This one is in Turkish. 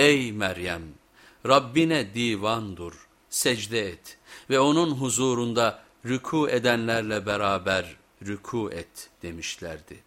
''Ey Meryem Rabbine divan dur, secde et ve onun huzurunda rüku edenlerle beraber rüku et.'' demişlerdi.